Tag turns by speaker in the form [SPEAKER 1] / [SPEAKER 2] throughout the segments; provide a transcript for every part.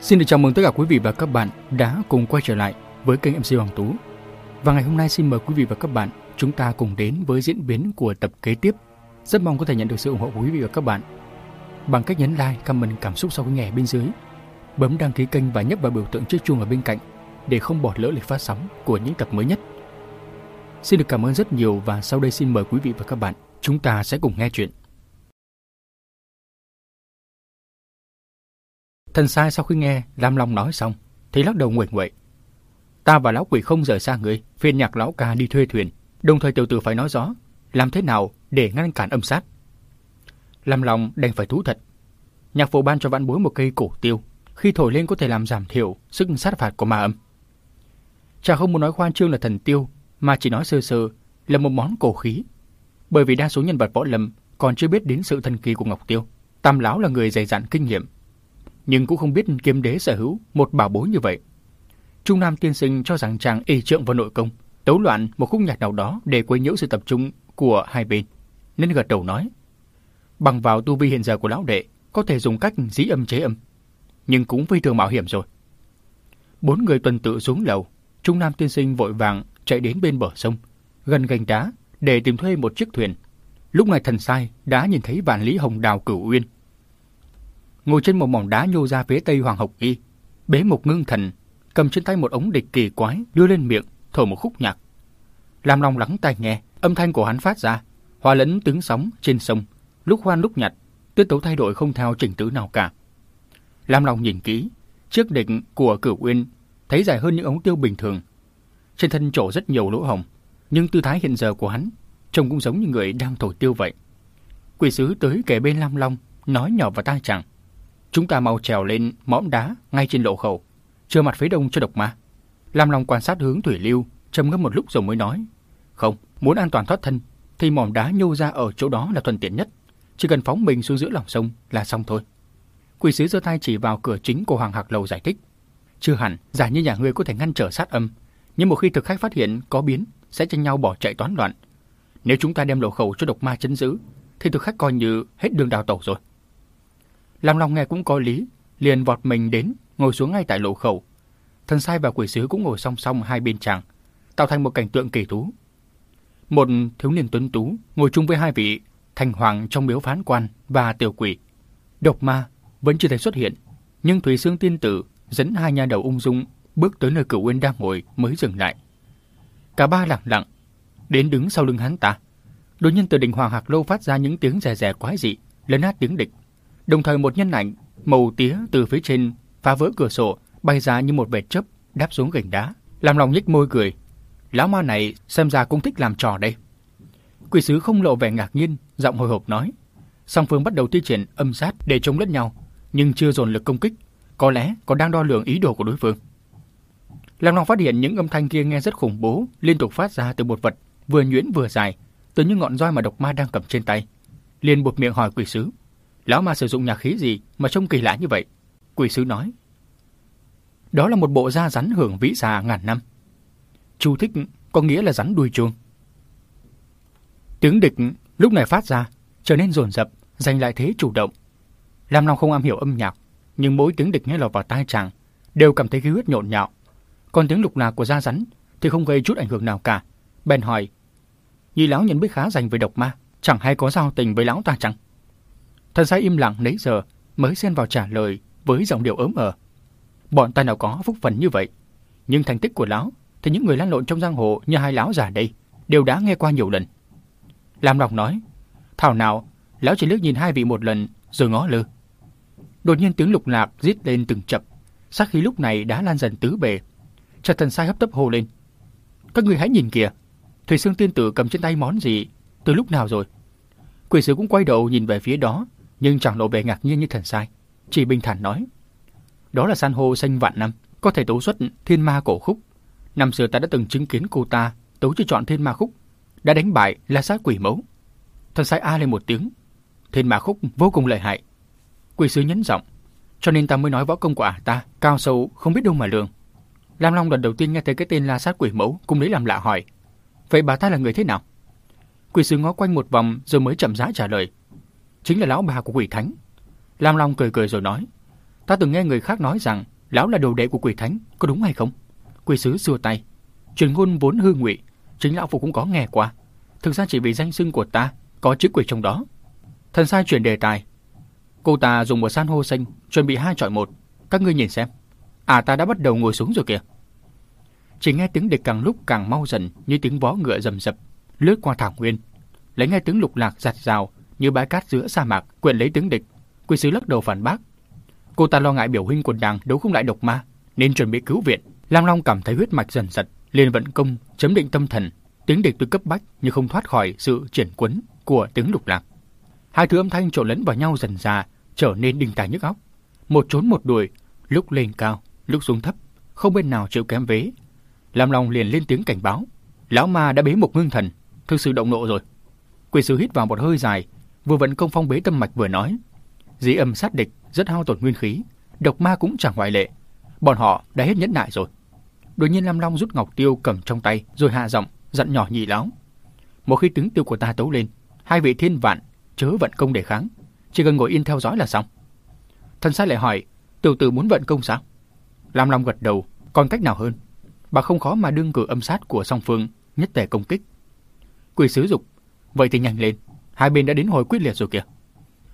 [SPEAKER 1] Xin được chào mừng tất cả quý vị và các bạn đã cùng quay trở lại với kênh MC Hoàng Tú. Và ngày hôm nay xin mời quý vị và các bạn chúng ta cùng đến với diễn biến của tập kế tiếp. Rất mong có thể nhận được sự ủng hộ của quý vị và các bạn bằng cách nhấn like, comment cảm xúc sau khi nghe bên dưới, bấm đăng ký kênh và nhấp vào biểu tượng chiếc chuông ở bên cạnh để không bỏ lỡ lịch phát sóng của những tập mới nhất. Xin được cảm ơn rất nhiều và sau đây xin mời quý vị và các bạn chúng ta sẽ cùng nghe chuyện. Thần sai sau khi nghe Lam Long nói xong thì lắc đầu nguệch nguậy. Ta và lão quỷ không rời xa người, phiên nhạc lão ca đi thuê thuyền, đồng thời tiểu tử phải nói rõ làm thế nào để ngăn cản âm sát. Lam Long đành phải thú thật. Nhạc phụ ban cho vạn bối một cây cổ tiêu, khi thổi lên có thể làm giảm thiểu sức sát phạt của ma âm. Chàng không muốn nói khoan trương là thần tiêu, mà chỉ nói sơ sơ là một món cổ khí. Bởi vì đa số nhân vật võ lâm còn chưa biết đến sự thần kỳ của Ngọc Tiêu. Tam lão là người dày dặn kinh nghiệm, nhưng cũng không biết kiếm đế sở hữu một bảo bối như vậy. Trung Nam tiên sinh cho rằng chàng y trượng vào nội công, tấu loạn một khúc nhạc nào đó để quấy nhiễu sự tập trung của hai bên, nên gật đầu nói: bằng vào tu vi hiện giờ của lão đệ, có thể dùng cách dĩ âm chế âm, nhưng cũng phi thường mạo hiểm rồi. Bốn người tuần tự xuống lầu, Trung Nam tiên sinh vội vàng chạy đến bên bờ sông, gần gành đá để tìm thuê một chiếc thuyền. Lúc này thần sai đã nhìn thấy vạn lý hồng đào cửu uyên ngồi trên một mỏng đá nhô ra phía tây Hoàng Học Y, bế một ngưng thần, cầm trên tay một ống địch kỳ quái đưa lên miệng, thổi một khúc nhạc. Lam Long lắng tai nghe, âm thanh của hắn phát ra, hòa lẫn tiếng sóng trên sông, lúc hoan lúc nhặt, tiết tấu thay đổi không theo trình tự nào cả. Lam Long nhìn kỹ, chiếc địch của Cửu Uyên thấy dài hơn những ống tiêu bình thường. Trên thân trổ rất nhiều lỗ hồng, nhưng tư thái hiện giờ của hắn trông cũng giống như người đang thổi tiêu vậy. Quỷ sứ tới kề bên Lam Long, nói nhỏ vào tai chàng. Chúng ta mau trèo lên mỏm đá ngay trên lộ khẩu, chưa mặt phía đông cho độc ma. Lam Long quan sát hướng thủy lưu, trầm ngâm một lúc rồi mới nói. Không, muốn an toàn thoát thân, thì mỏm đá nhô ra ở chỗ đó là thuận tiện nhất. Chỉ cần phóng mình xuống giữa lòng sông là xong thôi. Quỷ sứ giơ tay chỉ vào cửa chính của Hoàng Hạc Lầu giải thích. Chưa hẳn, giả như nhà ngươi có thể ngăn trở sát âm, nhưng một khi thực khách phát hiện có biến, sẽ tranh nhau bỏ chạy toán loạn. Nếu chúng ta đem lộ khẩu cho độc ma chấn giữ, thì thực khách coi như hết đường đào tẩu rồi. Lam Long nghe cũng có lý, liền vọt mình đến, ngồi xuống ngay tại lộ khẩu. Thần sai và quỷ sứ cũng ngồi song song hai bên chàng, tạo thành một cảnh tượng kỳ thú. Một thiếu niên tuấn tú ngồi chung với hai vị thành hoàng trong miếu phán quan và tiểu quỷ. Độc ma vẫn chưa thể xuất hiện, nhưng Thủy Sương tiên tử dẫn hai nha đầu ung dung bước tới nơi cửu uyên đang ngồi mới dừng lại. Cả ba lặng lặng, đến đứng sau lưng hắn ta. Đột nhiên từ đỉnh hoàng hạc lâu phát ra những tiếng rè rè quái dị, lấn át tiếng địch. Đồng thời một nhân ảnh màu tía từ phía trên phá vỡ cửa sổ bay ra như một vệt chớp đáp xuống gành đá. Làm lòng nhếch môi cười. Lão ma này xem ra cũng thích làm trò đây. Quỷ sứ không lộ vẻ ngạc nhiên, giọng hồi hộp nói. Song phương bắt đầu thi triển âm sát để chống lẫn nhau, nhưng chưa dồn lực công kích. Có lẽ còn đang đo lường ý đồ của đối phương. Lam Long phát hiện những âm thanh kia nghe rất khủng bố, liên tục phát ra từ một vật vừa nhuyễn vừa dài, từ những ngọn roi mà độc ma đang cầm trên tay. Liền buộc miệng hỏi quỷ sứ. Lão ma sử dụng nhạc khí gì mà trông kỳ lạ như vậy? Quỷ sứ nói. Đó là một bộ da rắn hưởng vĩ già ngàn năm. Chu thích có nghĩa là rắn đuôi chuông. Tiếng địch lúc này phát ra, trở nên rồn rập, giành lại thế chủ động. Lam Long không am hiểu âm nhạc, nhưng mỗi tiếng địch nghe lọt vào tai chàng đều cảm thấy khí huyết nhộn nhạo. Còn tiếng lục lạc của da rắn thì không gây chút ảnh hưởng nào cả. Bèn hỏi, Nhi lão nhận biết khá dành về độc ma, chẳng hay có giao tình với lão ta chẳng? Thần sai im lặng nấy giờ mới xen vào trả lời với giọng điệu ớm ờ. Bọn ta nào có phúc phần như vậy, nhưng thành tích của lão thì những người lăn lộn trong giang hồ như hai lão già đây đều đã nghe qua nhiều lần. Lam Lộc nói, thảo nào lão chỉ liếc nhìn hai vị một lần rồi ngó lơ. Đột nhiên tiếng lục lạc rít lên từng chập, sát khí lúc này đã lan dần tứ bề. Chợt thần sai hấp tấp hô lên, các người hãy nhìn kìa, Thủy Sương Tiên Tử cầm trên tay món gì, từ lúc nào rồi? Quỷ sứ cũng quay đầu nhìn về phía đó, nhưng chẳng lộ vẻ ngạc nhiên như thần sai, chỉ bình thản nói: "Đó là san hô xanh vạn năm, có thể tấu xuất thiên ma cổ khúc. Năm xưa ta đã từng chứng kiến cô ta tấu cho chọn thiên ma khúc, đã đánh bại La Sát Quỷ Mẫu." Thần sai a lên một tiếng, "Thiên ma khúc vô cùng lợi hại." Quỷ sứ nhấn giọng, "Cho nên ta mới nói võ công của ả ta cao sâu không biết đâu mà lường." Lam Long lần đầu tiên nghe thấy cái tên La Sát Quỷ Mẫu, cũng lấy làm lạ hỏi: "Vậy bà ta là người thế nào?" Quỷ sứ ngó quanh một vòng rồi mới chậm rãi trả lời: chính là lão bà của quỷ thánh. Lam Long cười cười rồi nói, Ta từng nghe người khác nói rằng lão là đồ đệ của quỷ thánh, có đúng hay không? Quỷ sứ xua tay. Truyền ngôn vốn hư ngụy, chính lão phụ cũng có nghe qua. Thực ra chỉ vì danh xưng của ta có chữ quỷ trong đó. Thần sai chuyển đề tài. Cô ta dùng một san hô xanh chuẩn bị hai chọi một. Các ngươi nhìn xem. À ta đã bắt đầu ngồi xuống rồi kìa. Chỉ nghe tiếng địch càng lúc càng mau dần như tiếng vó ngựa rầm rập lướt qua thảo nguyên. Lấy nghe tiếng lục lạc giặt rào như bãi cát giữa sa mạc quyền lấy tướng địch. Quỷ sứ lắc đầu phản bác. Cô ta lo ngại biểu huynh quần đàng đấu không lại độc ma nên chuẩn bị cứu viện. Lam Long cảm thấy huyết mạch dần giật, liền vận công chấm định tâm thần. Tiếng địch từ cấp bách nhưng không thoát khỏi sự triển quấn của tiếng lục lạc. Hai thứ âm thanh trộn lẫn vào nhau dần già trở nên đình tài nhức óc. Một trốn một đuổi, lúc lên cao, lúc xuống thấp, không bên nào chịu kém vế. Lam Long liền lên tiếng cảnh báo. Lão ma đã bế một ngưng thần, thực sự động nộ rồi. Quỷ sứ hít vào một hơi dài, vừa vận công phong bế tâm mạch vừa nói. Dĩ âm sát địch rất hao tổn nguyên khí, độc ma cũng chẳng ngoại lệ. Bọn họ đã hết nhẫn nại rồi. Đột nhiên Lam Long rút ngọc tiêu cầm trong tay rồi hạ giọng dặn nhỏ nhị lão. Một khi tướng tiêu của ta tấu lên, hai vị thiên vạn chớ vận công để kháng, chỉ cần ngồi yên theo dõi là xong. Thần sai lại hỏi, tiểu tử muốn vận công sao? Lam Long gật đầu, còn cách nào hơn? Bà không khó mà đương cử âm sát của song phương nhất tề công kích. Quỷ sứ dục, vậy thì nhanh lên, hai bên đã đến hồi quyết liệt rồi kìa.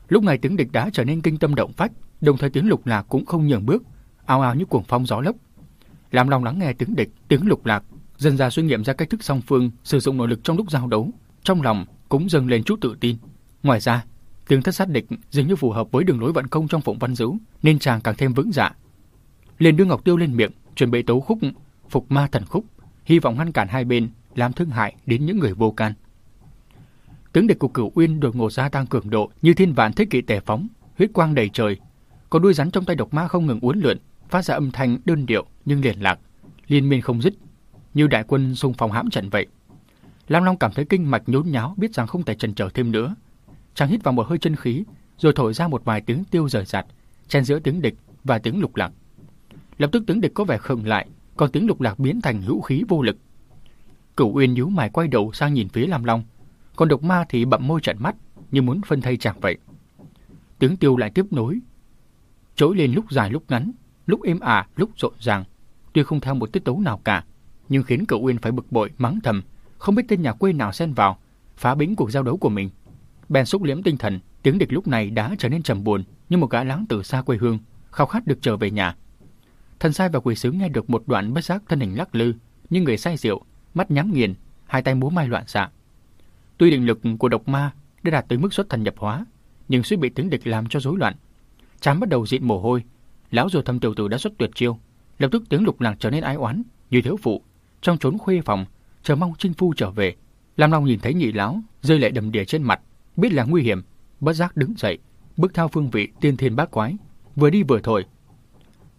[SPEAKER 1] Lúc này tiếng địch đã trở nên kinh tâm động phách, đồng thời tiếng lục lạc cũng không nhường bước, ao ao như cuồng phong gió lốc. Làm lòng lắng nghe tiếng địch, tiếng lục lạc, dần ra suy nghiệm ra cách thức song phương sử dụng nội lực trong lúc giao đấu, trong lòng cũng dâng lên chút tự tin. Ngoài ra, tiếng thất sát địch dường như phù hợp với đường lối vận công trong phụng văn dữ, nên chàng càng thêm vững dạ. Liền đưa ngọc tiêu lên miệng, chuẩn bị tấu khúc phục ma thần khúc, hy vọng ngăn cản hai bên làm thương hại đến những người vô can. Tướng địch của Cửu Uyên đột ngột gia tăng cường độ như thiên vạn thế kỷ tề phóng, huyết quang đầy trời. Có đuôi rắn trong tay độc ma không ngừng uốn lượn, phát ra âm thanh đơn điệu nhưng liền lạc, liên miên không dứt, như đại quân xung phong hãm trận vậy. Lam Long cảm thấy kinh mạch nhốn nháo, biết rằng không thể chần chờ thêm nữa. Chàng hít vào một hơi chân khí, rồi thổi ra một vài tiếng tiêu rời rạt, chen giữa tiếng địch và tiếng lục lạc. Lập tức tiếng địch có vẻ khựng lại, còn tiếng lục lạc biến thành hữu khí vô lực. Cửu Uyên nhíu mày quay đầu sang nhìn phía Lam Long, còn độc ma thì bậm môi trận mắt như muốn phân thây chàng vậy. Tiếng tiêu lại tiếp nối, trỗi lên lúc dài lúc ngắn, lúc êm ả, lúc rộn ràng, tuy không theo một tiết tấu nào cả, nhưng khiến cậu Uyên phải bực bội mắng thầm, không biết tên nhà quê nào xen vào, phá bính cuộc giao đấu của mình. Bèn xúc liễm tinh thần, tiếng địch lúc này đã trở nên trầm buồn như một gã láng từ xa quê hương, khao khát được trở về nhà. Thần sai và quỷ sứ nghe được một đoạn bất giác thân hình lắc lư, như người say rượu, mắt nhắm nghiền, hai tay múa mai loạn xạ. Tuy định lực của độc ma đã đạt tới mức xuất thần nhập hóa, nhưng suy bị tướng địch làm cho rối loạn. Chán bắt đầu dịn mồ hôi, lão rồi thâm tiểu tử đã xuất tuyệt chiêu, lập tức tiếng lục lạc trở nên ái oán, như thiếu phụ, trong trốn khuê phòng, chờ mong trinh phu trở về. Lam Long nhìn thấy nhị lão rơi lệ đầm đìa trên mặt, biết là nguy hiểm, bất giác đứng dậy, bước theo phương vị tiên thiên bát quái, vừa đi vừa thổi.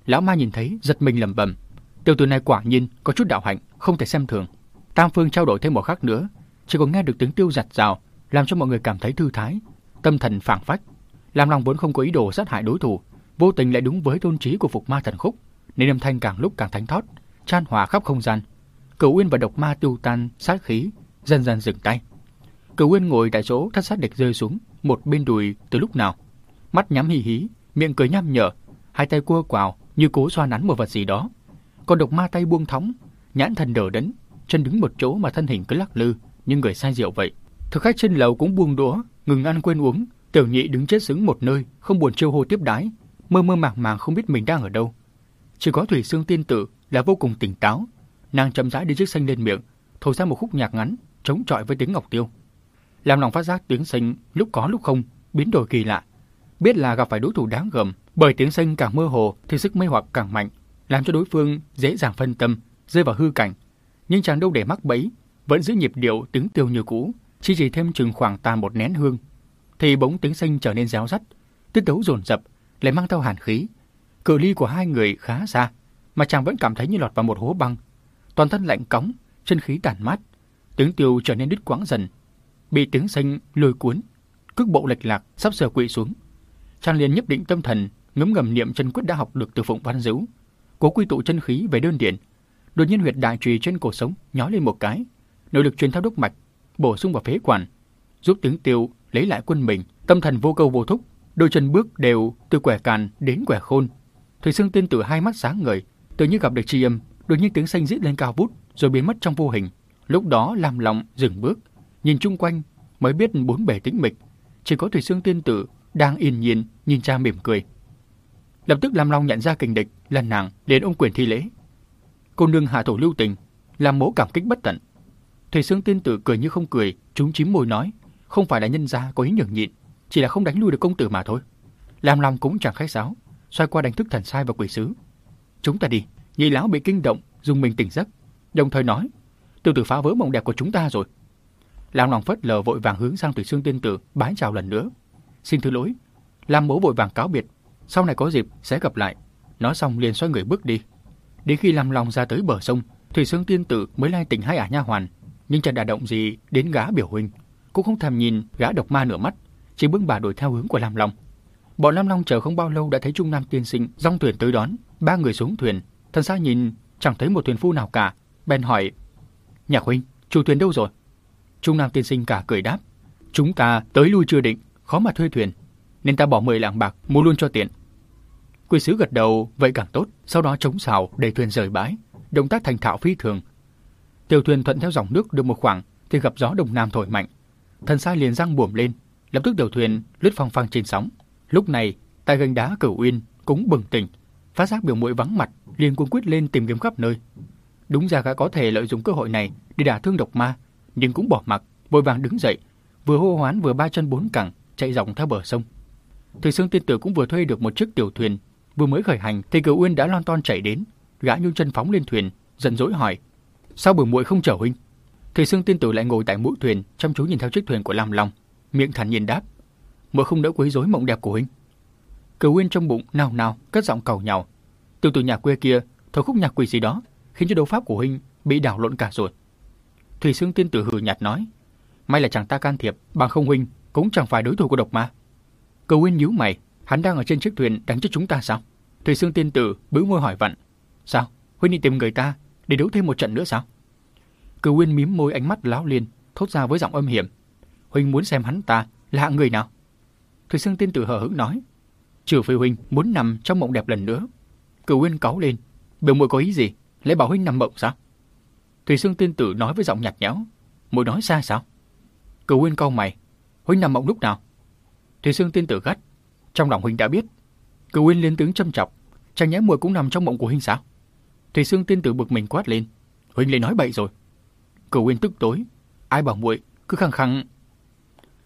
[SPEAKER 1] Lão ma nhìn thấy, giật mình lẩm bẩm, tiểu tử này quả nhiên có chút đạo hạnh, không thể xem thường. Tam phương trao đổi thêm một khắc nữa, chỉ còn nghe được tiếng tiêu giặt rào, làm cho mọi người cảm thấy thư thái, tâm thần phảng phách. Lam Long vốn không có ý đồ sát hại đối thủ, vô tình lại đúng với tôn trí của phục ma thần khúc, nên âm thanh càng lúc càng thánh thót, chan hòa khắp không gian. Cửu Uyên và độc ma tiêu tan sát khí, dần dần dừng tay. Cửu Uyên ngồi tại chỗ thất sát địch rơi xuống một bên đùi từ lúc nào, mắt nhắm hí hí, miệng cười nham nhở, hai tay cua quào như cố xoa nắn một vật gì đó. Còn độc ma tay buông thõng, nhãn thần đờ đẫn, chân đứng một chỗ mà thân hình cứ lắc lư như người say rượu vậy. Thực khách trên lầu cũng buông đũa, ngừng ăn quên uống, Tiểu Nhị đứng chết sững một nơi, không buồn chiêu hô tiếp đái, mơ mơ màng màng không biết mình đang ở đâu. Chỉ có Thủy Sương tiên tử là vô cùng tỉnh táo, nàng chậm rãi đi chiếc xanh lên miệng, thổi ra một khúc nhạc ngắn, chống chọi với tiếng ngọc tiêu. Làm lòng phát giác tiếng xanh lúc có lúc không, biến đổi kỳ lạ. Biết là gặp phải đối thủ đáng gờm, bởi tiếng xanh càng mơ hồ thì sức mê hoặc càng mạnh, làm cho đối phương dễ dàng phân tâm, rơi vào hư cảnh. Nhưng chàng đâu để mắc bẫy, vẫn giữ nhịp điệu tiếng tiêu như cũ, chỉ chỉ thêm chừng khoảng tàn một nén hương, thì bỗng tiếng sinh trở nên réo rắt, tiết đấu dồn dập, lại mang theo hàn khí. Cự ly của hai người khá xa, mà chàng vẫn cảm thấy như lọt vào một hố băng, toàn thân lạnh cống, chân khí tàn mát, tiếng tiêu trở nên đứt quãng dần, bị tiếng sinh lôi cuốn, cước bộ lệch lạc, sắp sửa quỵ xuống. Chàng liền nhấp định tâm thần, ngấm ngầm niệm chân quyết đã học được từ Phụng Văn Dữu, cố quy tụ chân khí về đơn điển. Đột nhiên huyệt đại trì trên cổ sống nhói lên một cái, nội lực truyền theo đốc mạch, bổ sung vào phế quản, giúp tiếng tiêu lấy lại quân mình, tâm thần vô câu vô thúc, đôi chân bước đều từ quẻ càn đến quẻ khôn, Thủy Sương tiên tử hai mắt sáng ngời, tự như gặp được tri âm, đột nhiên tiếng xanh rít lên cao vút rồi biến mất trong vô hình. Lúc đó làm lòng dừng bước, nhìn chung quanh mới biết bốn bề tĩnh mịch, chỉ có Thủy Sương tiên tử đang yên nhiên nhìn cha mỉm cười. Lập tức Lam Long nhận ra kình địch là nàng, liền ôm quyền thi lễ. Cô nương hạ thủ lưu tình, làm mỗ cảm kích bất tận. Thầy Sương tiên tử cười như không cười, chúng chím môi nói, không phải là nhân gia có ý nhường nhịn, chỉ là không đánh lui được công tử mà thôi. làm lòng cũng chẳng khách sáo, xoay qua đánh thức thần sai và quỷ sứ. Chúng ta đi, nhị lão bị kinh động, dùng mình tỉnh giấc, đồng thời nói, từ từ phá vỡ mộng đẹp của chúng ta rồi. làm lòng phất lờ vội vàng hướng sang Thủy Sương tiên tử bái chào lần nữa. Xin thứ lỗi. làm bố vội vàng cáo biệt, sau này có dịp sẽ gặp lại. Nói xong liền xoay người bước đi. Đến khi làm lòng ra tới bờ sông, Thủy Sương tiên tử mới lai tỉnh hai ả nha hoàn, nhưng chẳng đả động gì đến gã biểu huynh, cũng không thèm nhìn gã độc ma nửa mắt, chỉ bưng bà đuổi theo hướng của Lam Long. Bọn Lam Long chờ không bao lâu đã thấy Trung Nam tiên sinh dòng thuyền tới đón, ba người xuống thuyền, thân xa nhìn chẳng thấy một thuyền phu nào cả, bèn hỏi: "Nhạc huynh, chủ thuyền đâu rồi?" Trung Nam tiên sinh cả cười đáp: "Chúng ta tới lui chưa định, khó mà thuê thuyền, nên ta bỏ 10 lạng bạc mua luôn cho tiện." Quỷ sứ gật đầu, vậy càng tốt, sau đó chống xào để thuyền rời bãi, động tác thành thạo phi thường. Tiểu thuyền thuận theo dòng nước được một khoảng thì gặp gió đông nam thổi mạnh, thần sai liền răng buồm lên, lập tức đầu thuyền lướt phong phang trên sóng. Lúc này, tại gành đá Cửu Uyên cũng bừng tỉnh, phát giác biểu muội vắng mặt, liền cuống quyết lên tìm kiếm khắp nơi. Đúng ra gã có thể lợi dụng cơ hội này để đả thương độc ma, nhưng cũng bỏ mặc, vội vàng đứng dậy, vừa hô hoán vừa ba chân bốn cẳng chạy dọc theo bờ sông. Thủy Sương tiên tử cũng vừa thuê được một chiếc tiểu thuyền, vừa mới khởi hành thì Cửu Uyên đã lon ton chạy đến, gã nhung chân phóng lên thuyền, giận dỗi hỏi: "Sao buổi muội không chở huynh?" Thủy Sương tiên tử lại ngồi tại mũi thuyền, chăm chú nhìn theo chiếc thuyền của Lam Long, miệng thản nhiên đáp: "Muội không đỡ quấy rối mộng đẹp của huynh." Cửu Uyên trong bụng nào nào cất giọng cầu nhào. Tiểu tử nhà quê kia thổi khúc nhạc quỷ gì đó, khiến cho đấu pháp của huynh bị đảo lộn cả rồi. Thủy Sương tiên tử hừ nhạt nói: "May là chẳng ta can thiệp, bằng không huynh cũng chẳng phải đối thủ của độc ma." Cửu Uyên nhíu mày, hắn đang ở trên chiếc thuyền đánh cho chúng ta sao? Thủy Sương tiên tử bĩu môi hỏi vặn: "Sao? Huynh đi tìm người ta để đấu thêm một trận nữa sao?" Cửu nguyên mím môi ánh mắt láo liên, thốt ra với giọng âm hiểm. Huynh muốn xem hắn ta là hạng người nào? Thủy Sương tiên tử hờ hững nói. Trừ phi Huynh muốn nằm trong mộng đẹp lần nữa. Cửu nguyên cáu lên. Biểu muội có ý gì? Lấy bảo Huynh nằm mộng sao? Thủy Sương tiên tử nói với giọng nhạt nhẽo. Muội nói xa sao? Cửu nguyên cau mày. Huynh nằm mộng lúc nào? Thủy Sương tiên tử gắt. Trong lòng Huynh đã biết. Cửu nguyên liên tướng châm chọc. Chẳng nhẽ muội cũng nằm trong mộng của Huynh sao? Thủy Sương tiên tử bực mình quát lên. Huynh lại nói bậy rồi. Cửu Uyên tức tối, ai bảo muội cứ khăng khăng.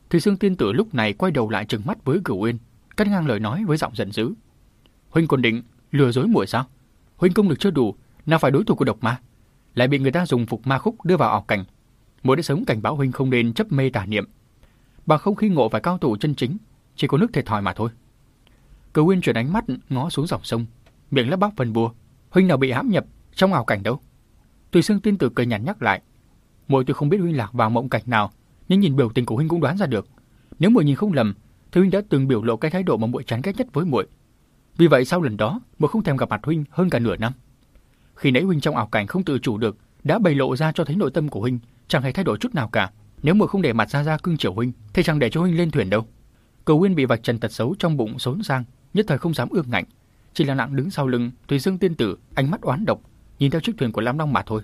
[SPEAKER 1] Thủy Sương tiên tử lúc này quay đầu lại trừng mắt với Cửu Uyên, cắt ngang lời nói với giọng giận dữ. Huynh còn định lừa dối muội sao? Huynh công lực chưa đủ, nào phải đối thủ của độc ma, lại bị người ta dùng phục ma khúc đưa vào ảo cảnh. Muội đã sớm cảnh báo huynh không nên chấp mê tà niệm, bằng không khi ngộ phải cao thủ chân chính, chỉ có nước thiệt thòi mà thôi. Cửu Uyên chuyển ánh mắt ngó xuống dòng sông, miệng lắp bắp phần bùa, huynh nào bị hãm nhập trong ảo cảnh đâu? Tùy Sương tin tử cười nhạt nhắc lại, muội tuy không biết huynh lạc vào mộng cảnh nào, nhưng nhìn biểu tình của huynh cũng đoán ra được. Nếu muội nhìn không lầm, thì huynh đã từng biểu lộ cái thái độ mà muội chán ghét nhất với muội. Vì vậy sau lần đó, muội không thèm gặp mặt huynh hơn cả nửa năm. Khi nãy huynh trong ảo cảnh không tự chủ được, đã bày lộ ra cho thấy nội tâm của huynh chẳng hề thay đổi chút nào cả. Nếu muội không để mặt ra ra cưng chiều huynh, thì chẳng để cho huynh lên thuyền đâu. Cầu Nguyên bị vạch trần tật xấu trong bụng xốn sang, nhất thời không dám ương ngạnh, chỉ là nặng đứng sau lưng, Thủy Dương tiên tử, ánh mắt oán độc, nhìn theo chiếc thuyền của Lam Long mà thôi.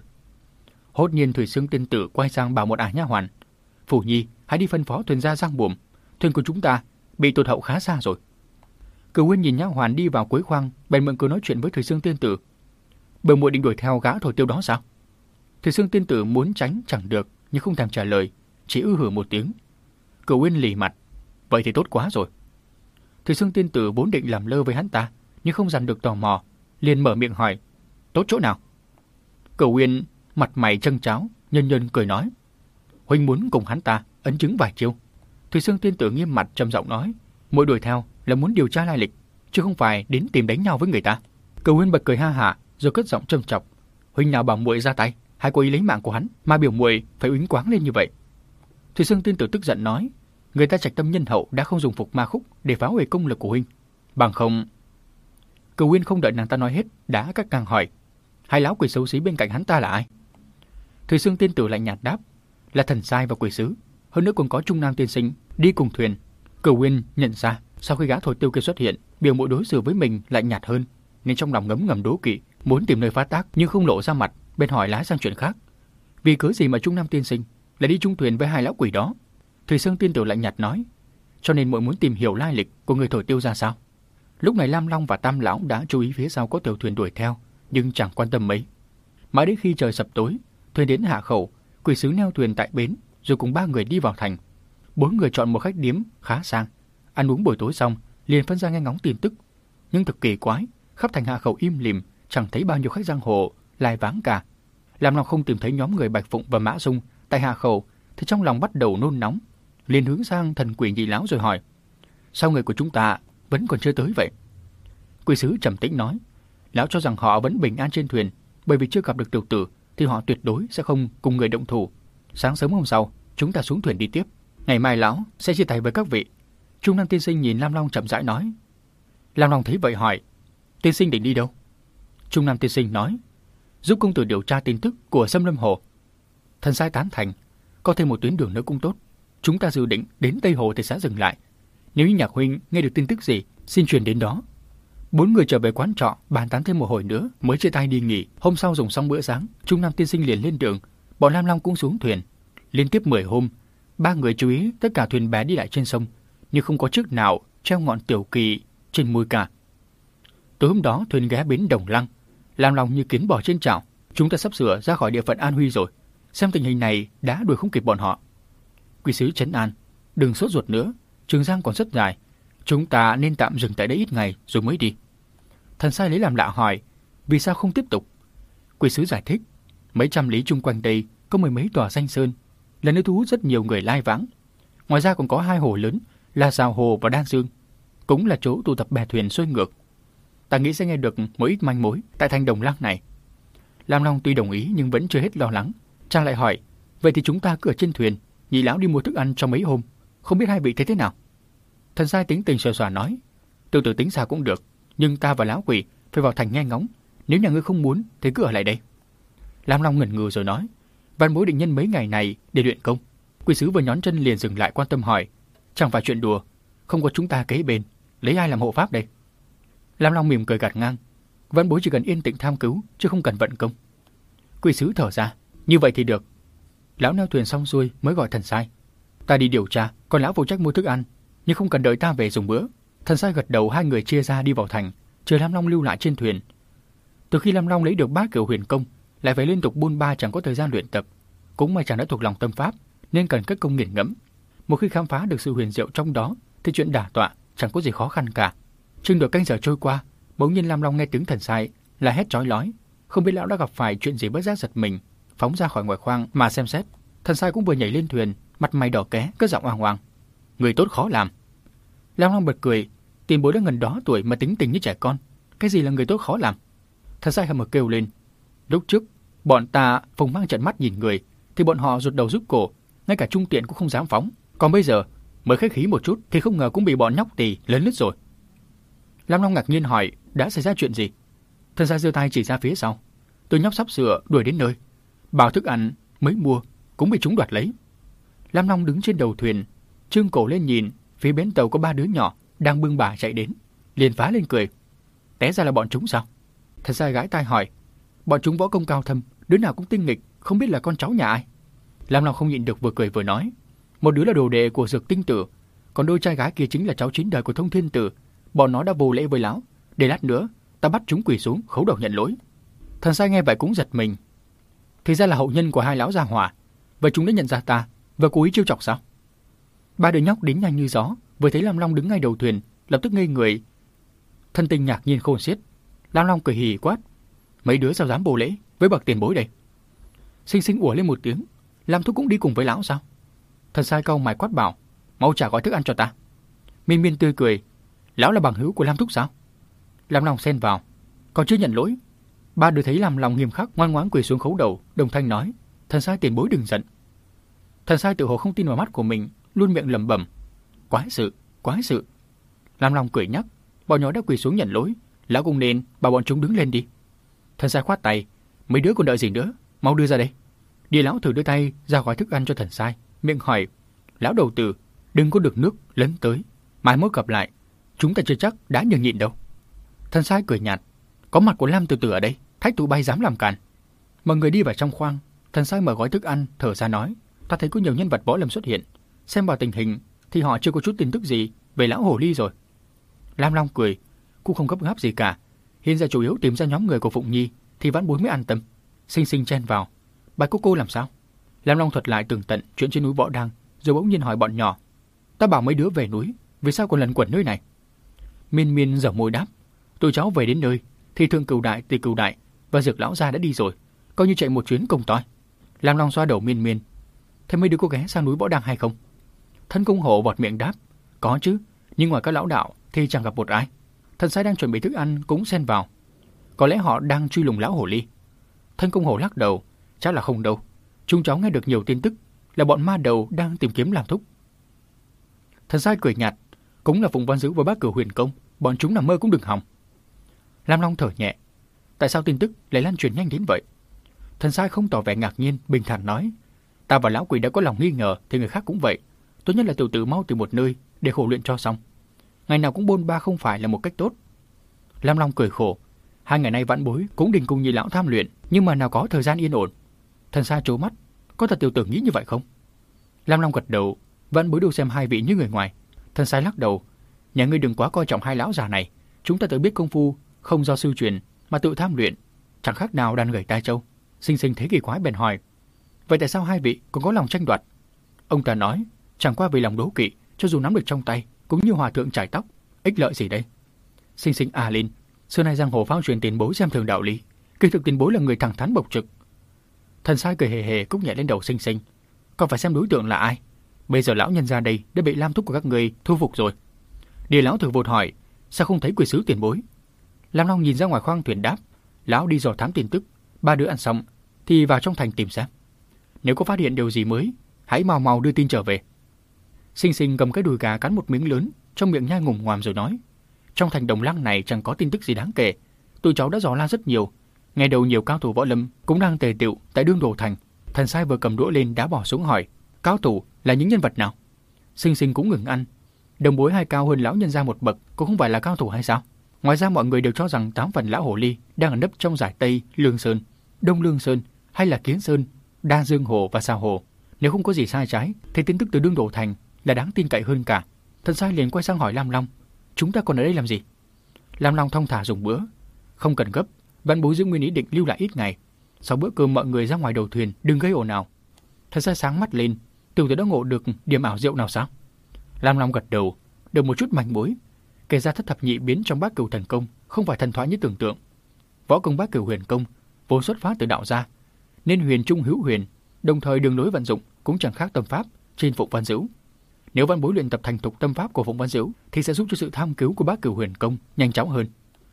[SPEAKER 1] Hốt nhiên Thủy Sương tiên tử quay sang bảo một ả nha hoàn, "Phủ Nhi, hãy đi phân phó thuyền ra giang buồm, thuyền của chúng ta bị tụt hậu khá xa rồi." Cửu Nguyên nhìn nha hoàn đi vào cuối khoang, bèn mượn cớ nói chuyện với Thủy Sương tiên tử. "Bờ muội định đuổi theo gã thổi tiêu đó sao?" Thủy Sương tiên tử muốn tránh chẳng được, nhưng không thèm trả lời, chỉ ư hử một tiếng. Cửu Nguyên lì mặt, "Vậy thì tốt quá rồi." Thủy Sương tiên tử vốn định làm lơ với hắn ta, nhưng không dằn được tò mò, liền mở miệng hỏi, "Tốt chỗ nào?" Cửu Nguyên mặt mày trăng cháo, nhân nhân cười nói. Huynh muốn cùng hắn ta ấn chứng vài chiêu. Thủy Sương tiên tử nghiêm mặt trầm giọng nói, mỗi đuổi theo là muốn điều tra lai lịch, chứ không phải đến tìm đánh nhau với người ta. Cầu Uyên bật cười ha hả, rồi cất giọng trầm trọng. Huynh nào bảo muội ra tay, hãy cố ý lấy mạng của hắn, mà biểu muội phải uýnh quáng lên như vậy. Thủy Sương tiên tử tức giận nói, người ta trạch tâm nhân hậu đã không dùng phục ma khúc để phá hủy công lực của huynh, bằng không. Cầu uyên không đợi nàng ta nói hết, đã cắt càng hỏi, hai lão quỷ xấu xí bên cạnh hắn ta là ai? Thủy Sương tiên tử lạnh nhạt đáp, là thần sai và quỷ sứ, hơn nữa còn có trung nam tiên sinh đi cùng thuyền. Cửu uyên nhận ra, sau khi gã thổi tiêu kia xuất hiện, biểu mộ đối xử với mình lạnh nhạt hơn, nên trong lòng ngấm ngầm đố kỵ, muốn tìm nơi phát tác nhưng không lộ ra mặt, bên hỏi lái sang chuyện khác. Vì cớ gì mà Trung Nam tiên sinh lại đi chung thuyền với hai lão quỷ đó? Thủy Sương tiên tử lạnh nhạt nói, cho nên muội muốn tìm hiểu lai lịch của người thổi tiêu ra sao. Lúc này Lam Long và Tam lão đã chú ý phía sau có tiểu thuyền đuổi theo, nhưng chẳng quan tâm mấy. Mãi đến khi trời sập tối, thuyền đến hạ khẩu, quỷ sứ neo thuyền tại bến, rồi cùng ba người đi vào thành. Bốn người chọn một khách điếm khá sang, ăn uống buổi tối xong, liền phân ra nghe ngóng tin tức. Nhưng thực kỳ quái, khắp thành hạ khẩu im lìm, chẳng thấy bao nhiêu khách giang hồ, lại vắng cả. Làm lòng không tìm thấy nhóm người Bạch Phụng và Mã Dung tại hạ khẩu, thì trong lòng bắt đầu nôn nóng, liền hướng sang thần quỷ nhị lão rồi hỏi: "Sao người của chúng ta vẫn còn chưa tới vậy?" Quỷ sứ trầm tĩnh nói: "Lão cho rằng họ vẫn bình an trên thuyền, bởi vì chưa gặp được tiểu tử thì họ tuyệt đối sẽ không cùng người động thủ. Sáng sớm hôm sau, chúng ta xuống thuyền đi tiếp. Ngày mai lão sẽ chia tay với các vị." Trung Nam tiên sinh nhìn Lam Long chậm rãi nói. Lam Long thấy vậy hỏi: "Tiên sinh định đi đâu?" Trung Nam tiên sinh nói: "Giúp công tử điều tra tin tức của Sâm Lâm Hồ." Thần sai tán thành, có thêm một tuyến đường nữa cũng tốt. Chúng ta dự định đến Tây Hồ thì sẽ dừng lại. Nếu như nhạc huynh nghe được tin tức gì, xin truyền đến đó. Bốn người trở về quán trọ, bàn tán thêm một hồi nữa mới chia tay đi nghỉ. Hôm sau dùng xong bữa sáng, Trung Nam tiên sinh liền lên đường, bọn Lam Long cũng xuống thuyền. Liên tiếp 10 hôm, ba người chú ý tất cả thuyền bé đi lại trên sông, nhưng không có chiếc nào treo ngọn tiểu kỳ trên môi cả. Tối hôm đó thuyền ghé bến Đồng Lăng, Lam Long như kiến bò trên chảo. Chúng ta sắp sửa ra khỏi địa phận An Huy rồi. Xem tình hình này đã đuổi không kịp bọn họ. Quỷ sứ trấn an, đừng sốt ruột nữa, Trường Giang còn rất dài, chúng ta nên tạm dừng tại đây ít ngày rồi mới đi. Thần sai lấy làm lạ hỏi, vì sao không tiếp tục? Quỷ sứ giải thích, mấy trăm lý chung quanh đây có mười mấy tòa danh sơn, là nơi thu hút rất nhiều người lai vãng. Ngoài ra còn có hai hồ lớn là Sào Hồ và Đan Dương, cũng là chỗ tụ tập bè thuyền xuôi ngược. Ta nghĩ sẽ nghe được một ít manh mối tại thành Đồng Lăng này. Lam Long tuy đồng ý nhưng vẫn chưa hết lo lắng. Trang lại hỏi, vậy thì chúng ta cứ ở trên thuyền, nhị lão đi mua thức ăn cho mấy hôm, không biết hai vị thấy thế nào? Thần sai tính tình xòa xòa nói, từ tử tính sao cũng được, nhưng ta và lão quỷ phải vào thành nghe ngóng, nếu nhà ngươi không muốn thì cứ ở lại đây. Lam Long ngẩn ngừ rồi nói, văn bối định nhân mấy ngày này để luyện công. Quỷ sứ vừa nhón chân liền dừng lại quan tâm hỏi, chẳng phải chuyện đùa, không có chúng ta kế bên, lấy ai làm hộ pháp đây? Lam Long mỉm cười gạt ngang, văn bối chỉ cần yên tĩnh tham cứu chứ không cần vận công. Quỷ sứ thở ra, như vậy thì được. Lão neo thuyền xong xuôi mới gọi thần sai. Ta đi điều tra, còn lão phụ trách mua thức ăn, nhưng không cần đợi ta về dùng bữa. Thần sai gật đầu hai người chia ra đi vào thành, chờ Lam Long lưu lại trên thuyền. Từ khi Lam Long lấy được bát cửu huyền công, lại phải liên tục buôn ba chẳng có thời gian luyện tập. Cũng may chàng đã thuộc lòng tâm pháp, nên cần cất công nghiền ngẫm. Một khi khám phá được sự huyền diệu trong đó, thì chuyện đả tọa chẳng có gì khó khăn cả. Chừng được canh giờ trôi qua, bỗng nhiên Lam Long nghe tiếng thần sai, là hét chói lói. Không biết lão đã gặp phải chuyện gì bất giác giật mình, phóng ra khỏi ngoài khoang mà xem xét. Thần sai cũng vừa nhảy lên thuyền, mặt mày đỏ ké, cất giọng oang oang. Người tốt khó làm. Lam Long bật cười, tiền bối đã ngần đó tuổi mà tính tình như trẻ con. Cái gì là người tốt khó làm? Thật sai hầm mở kêu lên. Lúc trước, bọn ta phùng mang trận mắt nhìn người, thì bọn họ rụt đầu rút cổ, ngay cả trung tiện cũng không dám phóng. Còn bây giờ, mới khách khí một chút thì không ngờ cũng bị bọn nhóc tỳ lớn lứt rồi. Lam Long ngạc nhiên hỏi, đã xảy ra chuyện gì? Thần sai giơ tay chỉ ra phía sau. Tôi nhóc sắp sửa đuổi đến nơi. Bao thức ăn mới mua cũng bị chúng đoạt lấy. Lam Long đứng trên đầu thuyền, trương cổ lên nhìn, phía bến tàu có ba đứa nhỏ đang bưng bà chạy đến, liền phá lên cười. Té ra là bọn chúng sao? Thật ra gái tai hỏi, bọn chúng võ công cao thâm, đứa nào cũng tinh nghịch, không biết là con cháu nhà ai. Lam Long không nhịn được vừa cười vừa nói, một đứa là đồ đệ của Dược Tinh Tử, còn đôi trai gái kia chính là cháu chính đời của Thông Thiên Tử. Bọn nó đã vô lễ với lão, để lát nữa ta bắt chúng quỳ xuống khấu đầu nhận lỗi. Thần sai nghe vậy cũng giật mình. Thì ra là hậu nhân của hai lão gia hỏa, vậy chúng đã nhận ra ta và cố ý trêu chọc sao? Ba đứa nhóc đến nhanh như gió, vừa thấy Lam Long đứng ngay đầu thuyền, lập tức ngây người. Thân tình ngạc nhiên khôn xiết. Lam Long cười hì quát, mấy đứa sao dám bồ lễ với bậc tiền bối đây? Sinh sinh ủa lên một tiếng, Lam Thúc cũng đi cùng với lão sao? Thần sai câu mày quát bảo, mau trả gói thức ăn cho ta. Miên Miên tươi cười, lão là bằng hữu của Lam Thúc sao? Lam Long xen vào, còn chưa nhận lỗi. Ba đứa thấy Lam Long nghiêm khắc, ngoan ngoãn quỳ xuống khấu đầu, đồng thanh nói, thần sai tiền bối đừng giận. Thần sai tự hồ không tin vào mắt của mình, luôn miệng lẩm bẩm, quái sự, quái sự. Lam Long cười nhắc, bọn nhỏ đã quỳ xuống nhận lỗi, lão cũng nên bảo bọn chúng đứng lên đi. Thần sai khoát tay, mấy đứa còn đợi gì nữa, mau đưa ra đây. Đi lão thử đưa tay ra gói thức ăn cho thần sai, miệng hỏi, lão đầu tử, đừng có được nước lấn tới, mai mốt gặp lại, chúng ta chưa chắc đã nhường nhịn đâu. Thần sai cười nhạt, Có mặt của Lam từ từ ở đây, thách tụ bay dám làm càn, Mọi người đi vào trong khoang, thần sai mở gói thức ăn, thở ra nói. Ta thấy có nhiều nhân vật võ lâm xuất hiện. Xem vào tình hình thì họ chưa có chút tin tức gì về lão hồ ly rồi. Lam Long cười, cô không gấp gáp gì cả. Hiện giờ chủ yếu tìm ra nhóm người của Phụng Nhi thì vãn bối mới an tâm. Sinh sinh chen vào. Bài cô cô làm sao? Lam Long thuật lại tường tận chuyện trên núi Võ Đăng, rồi bỗng nhiên hỏi bọn nhỏ. Ta bảo mấy đứa về núi, vì sao còn lần quẩn nơi này? Miên miên dở môi đáp. Tụi cháu về đến nơi, thì thương cửu đại, tỷ cửu đại và dược lão gia đã đi rồi. Coi như chạy một chuyến công toi. Lam Long xoa đầu miên miên. Thế mấy đứa có ghé sang núi Võ Đăng hay không? Thân cung hộ bọt miệng đáp. Có chứ, nhưng ngoài các lão đạo thì chẳng gặp một ai. Thần sai đang chuẩn bị thức ăn cũng xen vào. Có lẽ họ đang truy lùng lão hồ ly. Thân công hộ lắc đầu, chắc là không đâu. Chúng cháu nghe được nhiều tin tức là bọn ma đầu đang tìm kiếm làm thúc. Thần sai cười nhạt, cũng là Phùng Văn Dữ với bác cửa huyền công, bọn chúng nằm mơ cũng đừng hỏng. Lam Long thở nhẹ, tại sao tin tức lại lan truyền nhanh đến vậy? Thần sai không tỏ vẻ ngạc nhiên, bình thản nói, ta và lão quỷ đã có lòng nghi ngờ thì người khác cũng vậy. Tốt nhất là tiểu tử mau tìm một nơi để khổ luyện cho xong. Ngày nào cũng bôn ba không phải là một cách tốt. Lam Long cười khổ, hai ngày nay vãn bối cũng định cùng nhị lão tham luyện, nhưng mà nào có thời gian yên ổn. Thần sa trố mắt, có thật tiểu tử nghĩ như vậy không? Lam Long gật đầu, vãn bối đâu xem hai vị như người ngoài. Thần sai lắc đầu, nhà ngươi đừng quá coi trọng hai lão già này. Chúng ta tự biết công phu, không do sư truyền, mà tự tham luyện. Chẳng khác nào đàn gửi tai châu. Sinh sinh thế kỳ quái bèn hỏi. Vậy tại sao hai vị còn có lòng tranh đoạt? Ông ta nói, chẳng qua vì lòng đố kỵ, cho dù nắm được trong tay, cũng như hòa thượng trải tóc, ích lợi gì đây? Sinh sinh à lên, xưa nay giang hồ phao truyền tiền bối xem thường đạo lý, kỳ thực tiền bối là người thẳng thắn bộc trực. Thần sai cười hề hề cúc nhẹ lên đầu sinh sinh, còn phải xem đối tượng là ai. Bây giờ lão nhân ra đây đã bị lam thúc của các người thu phục rồi. Địa lão thử vột hỏi, sao không thấy quỷ sứ tiền bối? Lam Long nhìn ra ngoài khoang thuyền đáp, lão đi dò thám tin tức, ba đứa ăn xong thì vào trong thành tìm xem. Nếu có phát hiện điều gì mới, hãy mau mau đưa tin trở về. Sinh Sinh cầm cái đùi gà cắn một miếng lớn, trong miệng nhai ngùm ngoàm rồi nói. Trong thành đồng lăng này chẳng có tin tức gì đáng kể. Tụi cháu đã dò la rất nhiều. Ngày đầu nhiều cao thủ võ lâm cũng đang tề tiệu tại đương đồ thành. Thần sai vừa cầm đũa lên đã bỏ xuống hỏi. Cao thủ là những nhân vật nào? Sinh Sinh cũng ngừng ăn. Đồng bối hai cao hơn lão nhân ra một bậc cũng không phải là cao thủ hay sao? Ngoài ra mọi người đều cho rằng tám phần lão hồ ly đang ở nấp trong giải Tây Lương Sơn, Đông Lương Sơn hay là Kiến Sơn, Đa Dương Hồ và Sa Hồ. Nếu không có gì sai trái thì tin tức từ đương đổ thành là đáng tin cậy hơn cả. Thần sai liền quay sang hỏi Lam Long, chúng ta còn ở đây làm gì? Lam Long thông thả dùng bữa, không cần gấp, văn bố giữ nguyên ý định lưu lại ít ngày. Sau bữa cơm mọi người ra ngoài đầu thuyền, đừng gây ồn nào. Thần sai sáng mắt lên, tiểu tử đã ngộ được điểm ảo diệu nào sao? Lam Long gật đầu, được một chút manh mối, kể ra thất thập nhị biến trong bát cửu thần công không phải thần thoại như tưởng tượng. Võ công bát cửu huyền công vốn xuất phát từ đạo gia, nên huyền trung hữu huyền, đồng thời đường lối vận dụng cũng chẳng khác tâm pháp trên Phụng Văn Dữu. Nếu văn bối luyện tập thành thục tâm pháp của Phụng Văn Diễu thì sẽ giúp cho sự tham cứu của bác cửu huyền công nhanh chóng hơn.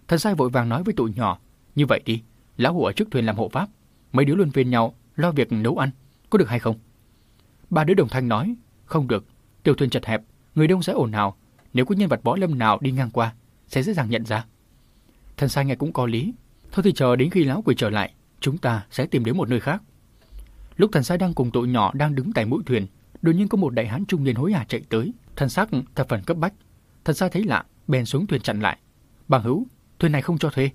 [SPEAKER 1] Thần sai vội vàng nói với tụi nhỏ, như vậy đi, lão hủ ở trước thuyền làm hộ pháp, mấy đứa luân phiên nhau lo việc nấu ăn, có được hay không? Ba đứa đồng thanh nói, không được, tiểu thuyền chật hẹp, người đông sẽ ồn ào, nếu có nhân vật võ lâm nào đi ngang qua, sẽ dễ dàng nhận ra. Thần sai nghe cũng có lý, thôi thì chờ đến khi lão quỷ trở lại, chúng ta sẽ tìm đến một nơi khác. Lúc thần sai đang cùng tụi nhỏ đang đứng tại mũi thuyền, đột nhiên có một đại hán trung niên hối hả chạy tới, thần sắc thập phần cấp bách. Thần sai thấy lạ, bèn xuống thuyền chặn lại. Bằng hữu, thuyền này không cho thuê.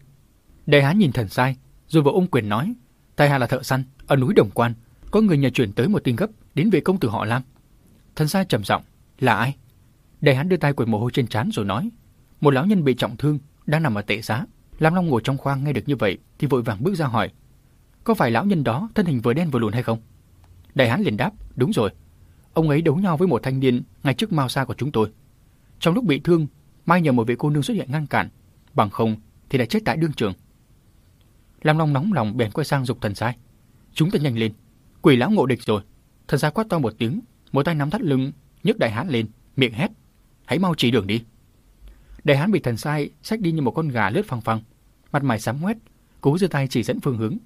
[SPEAKER 1] Đại hán nhìn thần sai, rồi vội ôm quyền nói, tài hạ là thợ săn, ở núi Đồng Quan, có người nhờ chuyển tới một tin gấp đến về công tử họ Lam. Thần sai trầm giọng, là ai? Đại hán đưa tay quệt mồ hôi trên trán rồi nói, một lão nhân bị trọng thương, đang nằm ở tệ xá. Lam Long ngồi trong khoang nghe được như vậy thì vội vàng bước ra hỏi, có phải lão nhân đó thân hình vừa đen vừa lùn hay không? Đại hán liền đáp, đúng rồi, Ông ấy đấu nhau với một thanh niên ngay trước mao xa của chúng tôi. Trong lúc bị thương, may nhờ một vị cô nương xuất hiện ngăn cản, bằng không thì đã chết tại đương trường. Lam Long nóng lòng bèn quay sang dục thần sai. Chúng ta nhanh lên, quỷ lão ngộ địch rồi. Thần sai quát to một tiếng, một tay nắm thắt lưng, nhấc đại hán lên, miệng hét: "Hãy mau chỉ đường đi." Đại hán bị thần sai xách đi như một con gà lướt phăng phăng, mặt mày sám quét cố giơ tay chỉ dẫn phương hướng.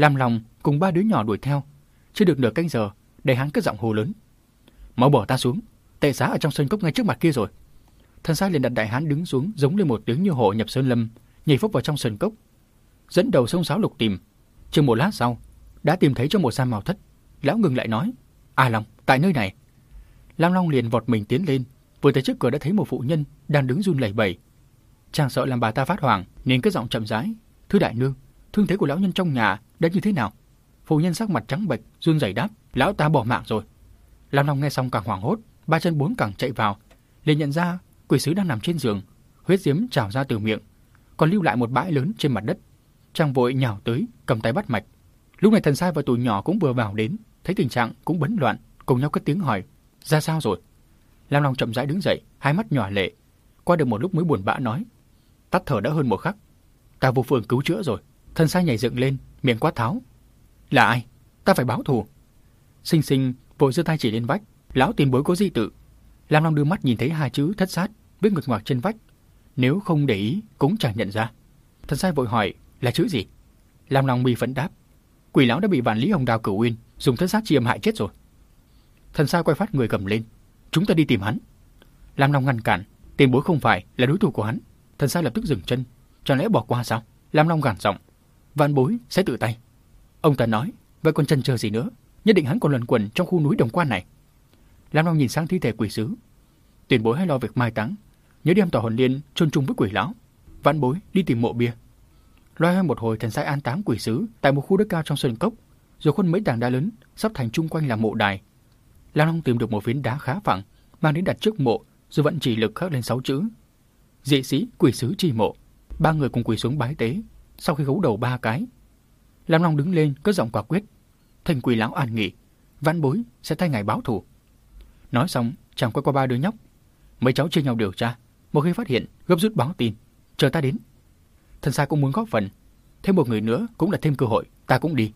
[SPEAKER 1] Lam Long cùng ba đứa nhỏ đuổi theo, chưa được nửa canh giờ để hắn cất giọng hồ lớn. Mau bỏ ta xuống, tệ giá ở trong sân cốc ngay trước mặt kia rồi. Thần sai liền đặt đại hán đứng xuống giống lên một tiếng như hổ nhập sơn lâm, nhảy phốc vào trong sân cốc. Dẫn đầu sông sáo lục tìm. Chừng một lát sau, đã tìm thấy trong một gian màu thất. Lão ngừng lại nói, à Long, tại nơi này. Lam Long liền vọt mình tiến lên, vừa tới trước cửa đã thấy một phụ nhân đang đứng run lẩy bẩy. Chàng sợ làm bà ta phát hoảng nên cất giọng chậm rãi. thứ đại nương, thương thế của lão nhân trong nhà đã như thế nào? phụ nhân sắc mặt trắng bệch, run rẩy đáp, lão ta bỏ mạng rồi. Lam Long nghe xong càng hoảng hốt, ba chân bốn càng chạy vào, liền nhận ra quỷ sứ đang nằm trên giường, huyết diễm trào ra từ miệng, còn lưu lại một bãi lớn trên mặt đất. trang vội nhào tới, cầm tay bắt mạch. Lúc này thần sai và tụi nhỏ cũng vừa vào đến, thấy tình trạng cũng bấn loạn, cùng nhau cất tiếng hỏi, ra sao rồi? Lam Long chậm rãi đứng dậy, hai mắt nhỏ lệ. Qua được một lúc mới buồn bã nói, tắt thở đã hơn một khắc. Ta vô phương cứu chữa rồi thân sai nhảy dựng lên, miệng quát tháo. Là ai? Ta phải báo thù. Sinh sinh vội giơ tay chỉ lên vách, lão tiền bối có gì tự. Lam Long đưa mắt nhìn thấy hai chữ thất sát viết ngược ngoạc trên vách. Nếu không để ý cũng chẳng nhận ra. Thần sai vội hỏi là chữ gì? Lam Long mi phẫn đáp. Quỷ lão đã bị vạn lý hồng đào cửu uyên dùng thất sát chiêm hại chết rồi. Thần sai quay phát người cầm lên. Chúng ta đi tìm hắn. Lam Long ngăn cản. Tiền bối không phải là đối thủ của hắn. Thần sai lập tức dừng chân. Chẳng lẽ bỏ qua sao? Lam Long gằn giọng. Vạn bối sẽ tự tay. Ông ta nói. Vậy còn chần chờ gì nữa? Nhất định hắn còn luẩn quẩn trong khu núi đồng quan này. Lam Long nhìn sang thi thể quỷ sứ. tuyển bối hay lo việc mai táng. Nhớ đem tòa hồn liên chôn chung với quỷ lão. Vạn bối đi tìm mộ bia. Loay hoay một hồi thần sai an táng quỷ sứ tại một khu đất cao trong sơn cốc, rồi khuôn mấy tảng đá lớn sắp thành chung quanh là mộ đài. Lam Long tìm được một phiến đá khá phẳng, mang đến đặt trước mộ, rồi vận chỉ lực khắc lên sáu chữ: Dị sĩ quỷ sứ chi mộ. Ba người cùng quỳ xuống bái tế, sau khi gấu đầu ba cái. Lam Long đứng lên, cất giọng quả quyết: Thành quỷ lão an nghỉ, vãn bối sẽ thay ngài báo thù. Nói xong, chàng quay qua ba đứa nhóc. Mấy cháu chia nhau điều tra, một khi phát hiện, gấp rút báo tin, chờ ta đến. Thần sai cũng muốn góp phần, thêm một người nữa cũng là thêm cơ hội, ta cũng đi.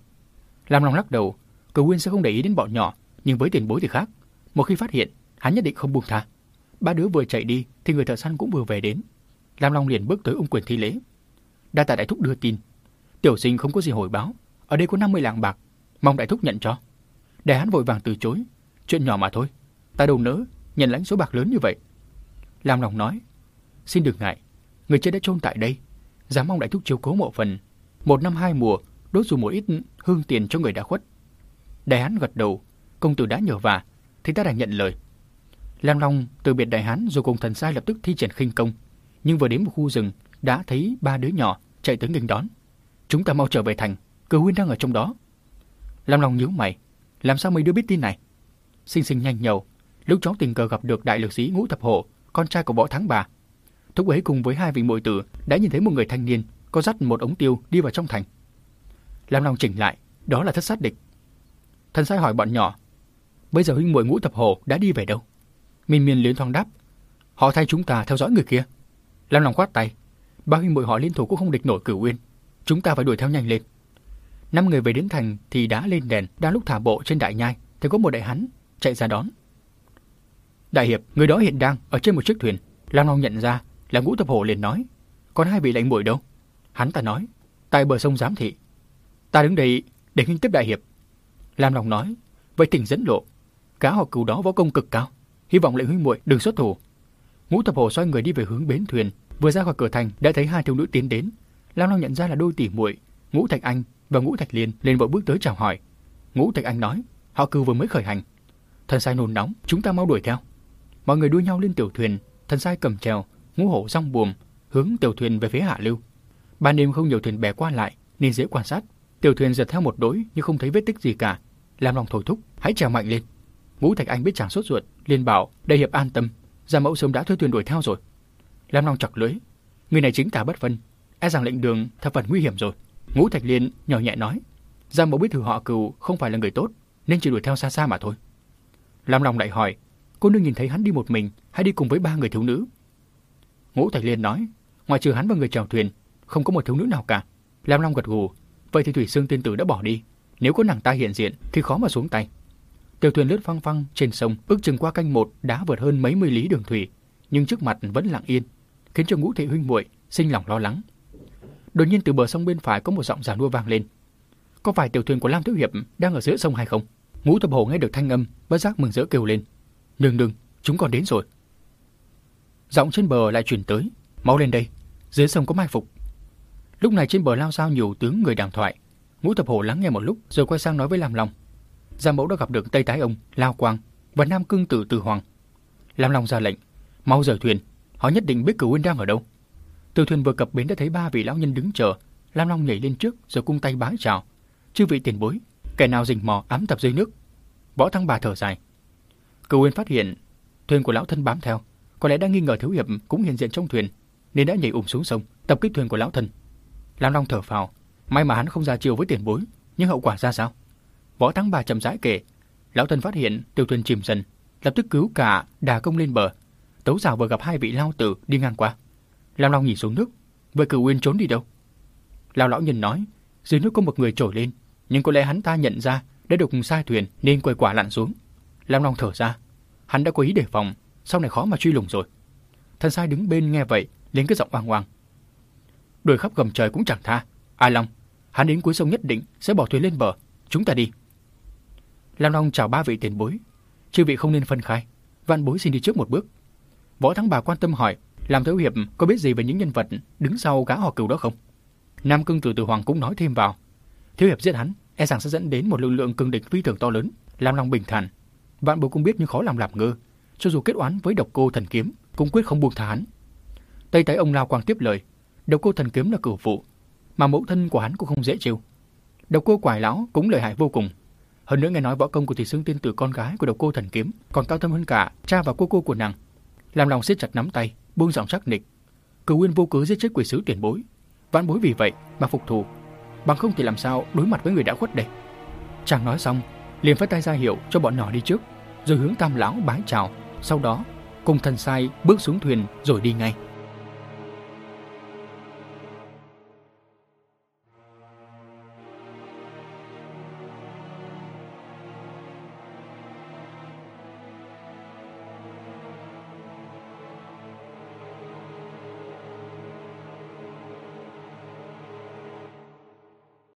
[SPEAKER 1] Lam Long lắc đầu, Cửu Nguyên sẽ không để ý đến bọn nhỏ, nhưng với tiền bối thì khác. Một khi phát hiện, hắn nhất định không buông tha. Ba đứa vừa chạy đi thì người thợ săn cũng vừa về đến. Lam Long liền bước tới ung quyền thi lễ. Đa tạ đại thúc đưa tin. Tiểu sinh không có gì hồi báo. Ở đây có 50 lạng bạc. Mong đại thúc nhận cho. Đại hán vội vàng từ chối. Chuyện nhỏ mà thôi. Ta đâu nỡ nhận lãnh số bạc lớn như vậy. Lam Long nói. Xin đừng ngại. Người chết đã chôn tại đây. Dám mong đại thúc chiếu cố mộ phần. Một năm hai mùa, đốt dù một ít hương tiền cho người đã khuất. Đại hán gật đầu. Công tử đã nhờ vả. Thì ta đành nhận lời. Lam Long từ biệt đại hán rồi cùng thần sai lập tức thi triển khinh công. Nhưng vừa đến một khu rừng, đã thấy ba đứa nhỏ chạy tới nghênh đón. Chúng ta mau trở về thành, cử huynh đang ở trong đó. Lam Long nhíu mày, làm sao mấy đứa biết tin này? Sinh sinh nhanh nhậu lúc chó tình cờ gặp được đại lực sĩ ngũ thập hộ, con trai của võ thắng bà. Thúc ấy cùng với hai vị muội tử đã nhìn thấy một người thanh niên có dắt một ống tiêu đi vào trong thành. Lam Long chỉnh lại, đó là thất sát địch. Thần sai hỏi bọn nhỏ, bây giờ huynh muội ngũ thập hộ đã đi về đâu? minh miên liến thoáng đáp. Họ thay chúng ta theo dõi người kia. Lam lòng quát tay. Ba huynh muội họ liên thủ cũng không địch nổi cửu uyên. Chúng ta phải đuổi theo nhanh lên. Năm người về đến thành thì đã lên đèn, đang lúc thả bộ trên đại nhai thì có một đại hắn chạy ra đón. Đại hiệp, người đó hiện đang ở trên một chiếc thuyền. Lam Long nhận ra là Ngũ Thập Hổ liền nói, còn hai vị lãnh muội đâu? Hắn ta nói, tại bờ sông giám thị. Ta đứng đây để nghinh tiếp đại hiệp. Lam Long nói, vậy tỉnh dẫn lộ, cá họ cừu đó võ công cực cao hy vọng lệnh huynh muội đừng xuất thủ. Ngũ Thập Hổ xoay người đi về hướng bến thuyền, vừa ra khỏi cửa thành đã thấy hai thiếu nữ tiến đến. Lam Long nhận ra là đôi tỷ muội, Ngũ Thạch Anh và Ngũ Thạch Liên lên vội bước tới chào hỏi. Ngũ Thạch Anh nói, họ cứ vừa mới khởi hành. Thần sai nôn nóng, chúng ta mau đuổi theo. Mọi người đua nhau lên tiểu thuyền, thần sai cầm chèo, ngũ hổ rong buồm, hướng tiểu thuyền về phía hạ lưu. Ban đêm không nhiều thuyền bè qua lại nên dễ quan sát. Tiểu thuyền giật theo một đối nhưng không thấy vết tích gì cả. Lam Long thổi thúc, hãy trèo mạnh lên. Ngũ Thạch Anh biết chàng sốt ruột, liền bảo đây hiệp an tâm, Gia Mẫu sớm đã thuê thuyền đuổi theo rồi. Lam Long chặt lưỡi, người này chính tả bất vân, e rằng lệnh đường thập phần nguy hiểm rồi. Ngũ Thạch Liên nhỏ nhẹ nói, Giang Mẫu biết thử họ cừu không phải là người tốt, nên chỉ đuổi theo xa xa mà thôi. Lam Long lại hỏi, cô nương nhìn thấy hắn đi một mình hay đi cùng với ba người thiếu nữ? Ngũ Thạch Liên nói, ngoài trừ hắn và người chèo thuyền, không có một thiếu nữ nào cả. Lam Long gật gù, vậy thì Thủy Sương tiên tử đã bỏ đi, nếu có nàng ta hiện diện thì khó mà xuống tay. Tiểu thuyền lướt phăng phăng trên sông, ước chừng qua canh một đã vượt hơn mấy mươi lý đường thủy, nhưng trước mặt vẫn lặng yên, khiến cho Ngũ Thị huynh muội sinh lòng lo lắng. Đột nhiên từ bờ sông bên phải có một giọng già nua vang lên. Có phải tiểu thuyền của Lam Thiếu Hiệp đang ở giữa sông hay không? Ngũ Thập Hổ nghe được thanh âm, bất giác mừng rỡ kêu lên. Nương nương, chúng còn đến rồi. Giọng trên bờ lại chuyển tới. Mau lên đây, dưới sông có mai phục. Lúc này trên bờ lao sao nhiều tướng người đàm thoại. Ngũ Thập Hổ lắng nghe một lúc rồi quay sang nói với Lam Long. Gia Mẫu đã gặp được Tây Tái ông, Lao Quang và Nam Cương Tử Từ Hoàng. Lam Long ra lệnh, mau rời thuyền, họ nhất định biết Cửu huynh đang ở đâu. Từ thuyền vừa cập bến đã thấy ba vị lão nhân đứng chờ, Lam Long nhảy lên trước rồi cung tay bái chào. Chư vị tiền bối, kẻ nào rình mò ám tập dưới nước. Võ Thăng Bà thở dài. Cửu huynh phát hiện thuyền của lão thân bám theo, có lẽ đã nghi ngờ thiếu hiệp cũng hiện diện trong thuyền, nên đã nhảy ùm xuống sông, tập kích thuyền của lão thân. Lam Long thở phào, may mà hắn không ra chiều với tiền bối, nhưng hậu quả ra sao? Võ Thắng Bà chậm rãi kể, lão thân phát hiện tiểu thuyền chìm dần, lập tức cứu cả đà công lên bờ. Tấu rào vừa gặp hai vị lao tử đi ngang qua. lao Long nhìn xuống nước, vậy Cửu Uyên trốn đi đâu? Lão lão nhìn nói, dưới nước có một người trồi lên, nhưng có lẽ hắn ta nhận ra đã được sai thuyền nên quay quả lặn xuống. lao Long thở ra, hắn đã có ý đề phòng, sau này khó mà truy lùng rồi. Thần sai đứng bên nghe vậy, lên cái giọng oang oang. Đuổi khắp gầm trời cũng chẳng tha. Ai Long, hắn đến cuối sông nhất định sẽ bỏ thuyền lên bờ. Chúng ta đi. Lam Long chào ba vị tiền bối. Chư vị không nên phân khai. Vạn bối xin đi trước một bước. Võ Thắng Bà quan tâm hỏi, làm thiếu hiệp có biết gì về những nhân vật đứng sau gã họ cừu đó không? Nam cương tử tử hoàng cũng nói thêm vào. Thiếu hiệp giết hắn, e rằng sẽ dẫn đến một lực lượng cường địch phi thường to lớn. làm lòng bình thản. Vạn bối cũng biết nhưng khó làm làm ngơ. Cho dù kết oán với độc cô thần kiếm, cũng quyết không buông tha hắn. Tây Thái ông Lao Quang tiếp lời, độc cô thần kiếm là cửu phụ, mà mẫu thân của hắn cũng không dễ chịu. Độc cô quải lão cũng lợi hại vô cùng. Hơn nữa nghe nói võ công của thị xương tiên tử con gái của độc cô thần kiếm còn cao thâm hơn cả cha và cô cô của nàng. Làm lòng siết chặt nắm tay, buông giọng sắc nịch. Cửu Nguyên vô cớ giết chết quỷ sứ tiền bối, vãn bối vì vậy mà phục thù, bằng không thì làm sao đối mặt với người đã khuất đây. Chàng nói xong, liền phát tay ra hiệu cho bọn nhỏ đi trước, rồi hướng Tam lão bái chào, sau đó cùng thần sai bước xuống thuyền rồi đi ngay.